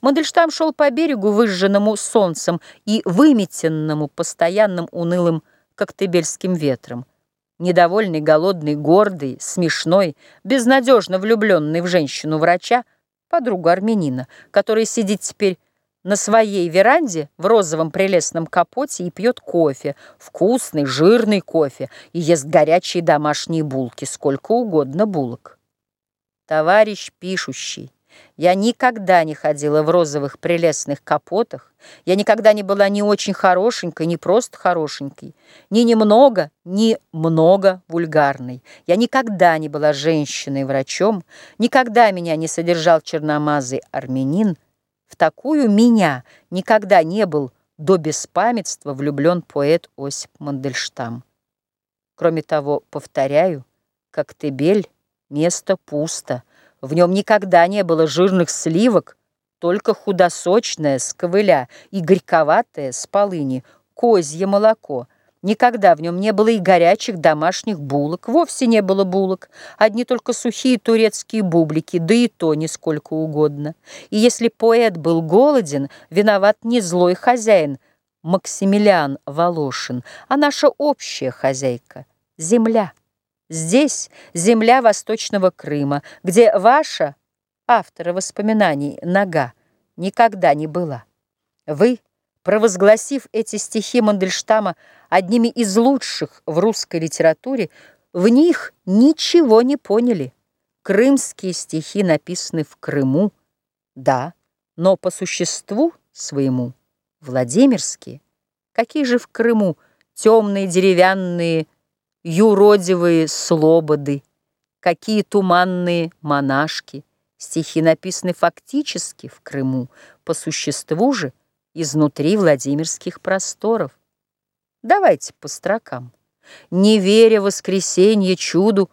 Мандельштам шел по берегу, выжженному солнцем и выметенному постоянным унылым коктебельским ветром. Недовольный, голодный, гордый, смешной, безнадежно влюбленный в женщину врача, подругу армянина, который сидит теперь на своей веранде в розовом прелестном капоте и пьет кофе, вкусный, жирный кофе, и ест горячие домашние булки, сколько угодно булок. Товарищ пишущий, я никогда не ходила в розовых прелестных капотах, я никогда не была ни очень хорошенькой, ни просто хорошенькой, ни немного, ни много вульгарной. Я никогда не была женщиной-врачом, никогда меня не содержал черномазый армянин. В такую меня никогда не был до беспамятства влюблен поэт Осип Мандельштам. Кроме того, повторяю, как Тебель, место пусто, в нем никогда не было жирных сливок, только худосочное с ковыля и горьковатое с полыни, козье молоко. Никогда в нем не было и горячих домашних булок, вовсе не было булок, одни только сухие турецкие бублики, да и то нисколько угодно. И если поэт был голоден, виноват не злой хозяин, Максимилиан Волошин, а наша общая хозяйка — земля. Здесь земля Восточного Крыма, где ваша, автора воспоминаний, нога никогда не была. Вы, провозгласив эти стихи Мандельштама одними из лучших в русской литературе, в них ничего не поняли. Крымские стихи написаны в Крыму, да, но по существу своему Владимирские. Какие же в Крыму темные деревянные юродивые слободы, какие туманные монашки. Стихи написаны фактически в Крыму, по существу же изнутри Владимирских просторов. Давайте по строкам. Не веря воскресенье чуду,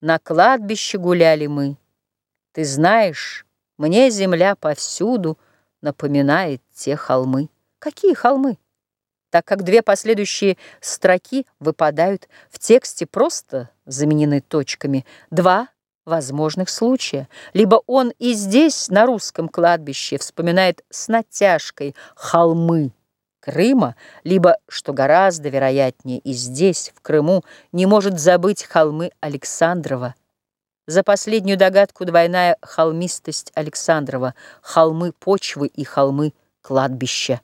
на кладбище гуляли мы. Ты знаешь, мне земля повсюду напоминает те холмы. Какие холмы? Так как две последующие строки выпадают в тексте просто заменены точками. Два возможных случая. Либо он и здесь, на русском кладбище, вспоминает с натяжкой холмы Крыма, либо, что гораздо вероятнее, и здесь, в Крыму, не может забыть холмы Александрова. За последнюю догадку двойная холмистость Александрова, холмы почвы и холмы кладбища.